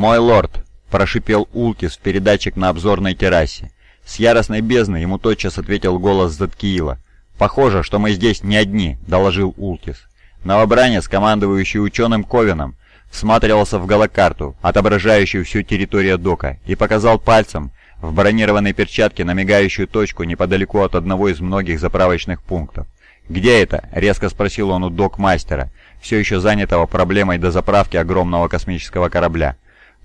«Мой лорд!» – прошипел Улкис в передатчик на обзорной террасе. С яростной бездны ему тотчас ответил голос Заткиила. «Похоже, что мы здесь не одни», – доложил Улкис. Новобранец, командующий ученым Ковином, всматривался в голокарту, отображающую всю территорию дока, и показал пальцем в бронированной перчатке на мигающую точку неподалеку от одного из многих заправочных пунктов. «Где это?» — резко спросил он у док-мастера, все еще занятого проблемой дозаправки огромного космического корабля.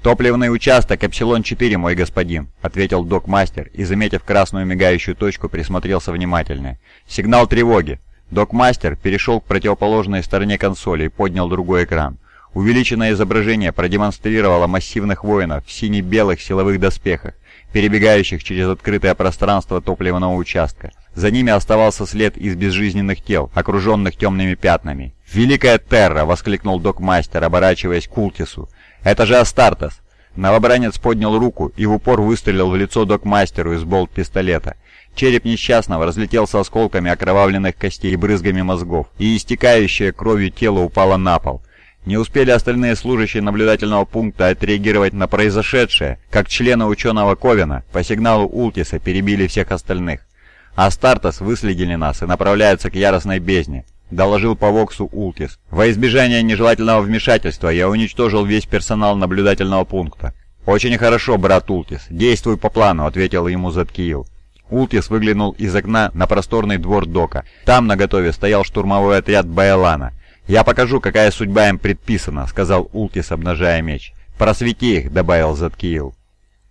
«Топливный участок Эпсилон-4, мой господин», — ответил док-мастер и, заметив красную мигающую точку, присмотрелся внимательнее. «Сигнал тревоги». Док-мастер перешел к противоположной стороне консоли и поднял другой экран. Увеличенное изображение продемонстрировало массивных воинов в сине-белых силовых доспехах, перебегающих через открытое пространство топливного участка. За ними оставался след из безжизненных тел, окруженных темными пятнами. «Великая Терра!» — воскликнул док-мастер, оборачиваясь к Ултису. «Это же Астартес!» Новобранец поднял руку и в упор выстрелил в лицо док-мастеру из болт-пистолета. Череп несчастного разлетелся осколками окровавленных костей и брызгами мозгов, и истекающее кровью тело упало на пол. Не успели остальные служащие наблюдательного пункта отреагировать на произошедшее, как члены ученого Ковина по сигналу Ултиса перебили всех остальных. «Астартес выследили нас и направляются к яростной бездне», — доложил по Воксу Ултис. «Во избежание нежелательного вмешательства я уничтожил весь персонал наблюдательного пункта». «Очень хорошо, брат Ултис. Действуй по плану», — ответил ему Заткиил. Ултис выглянул из окна на просторный двор дока. Там на готове стоял штурмовой отряд Байлана. «Я покажу, какая судьба им предписана», — сказал Ултис, обнажая меч. «Просвети их», — добавил Заткиил.